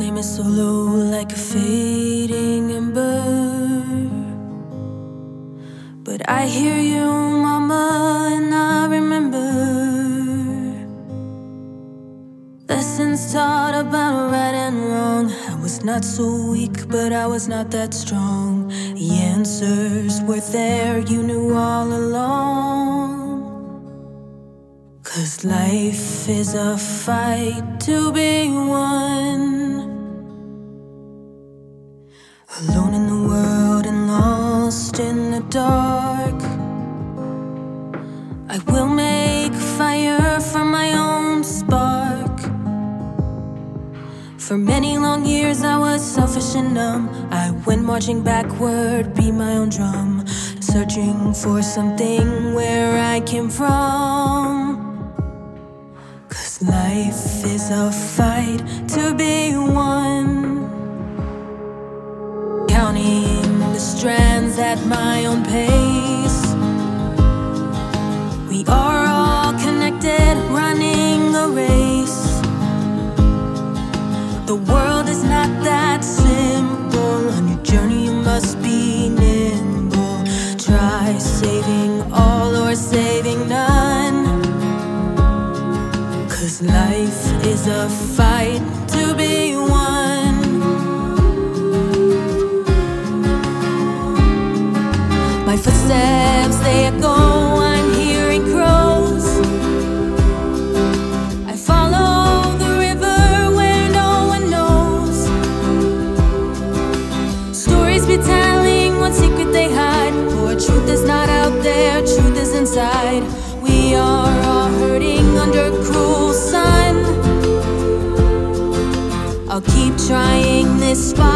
is so low like a fading ember. But I hear you, mama, and I remember lessons taught about right and wrong. I was not so weak, but I was not that strong. The answers were there, you knew all along. Cause life is a fight to be won. Alone in the world and lost in the dark. I will make fire from my own spark. For many long years, I was selfish and numb. I went marching backward, beat my own drum, searching for something where I came from. Cause life is a fight to be won. Is not that simple. On your journey, you must be nimble. Try saving all or saving none. Cause life is a fight to be won. My footsteps, they are I'm be telling what secret they hide. For truth is not out there, truth is inside. We are all hurting under cruel sun. I'll keep trying this be